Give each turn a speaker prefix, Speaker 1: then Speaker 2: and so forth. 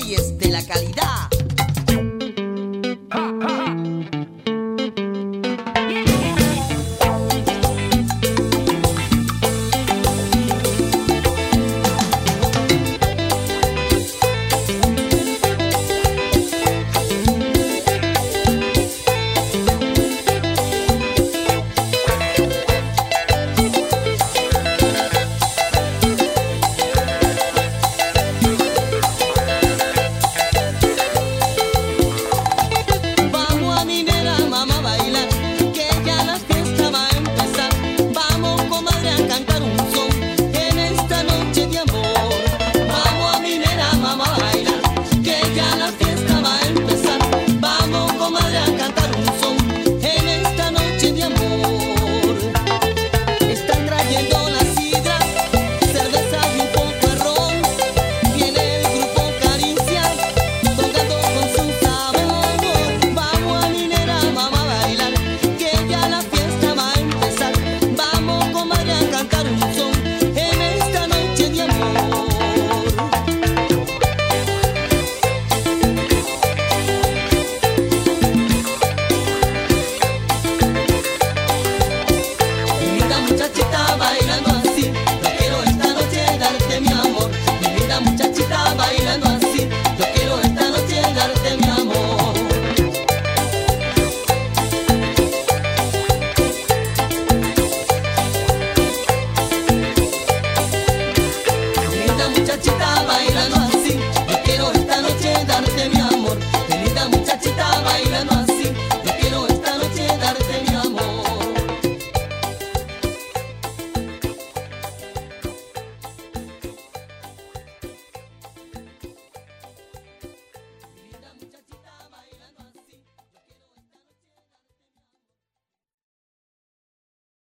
Speaker 1: leyes de la calidad.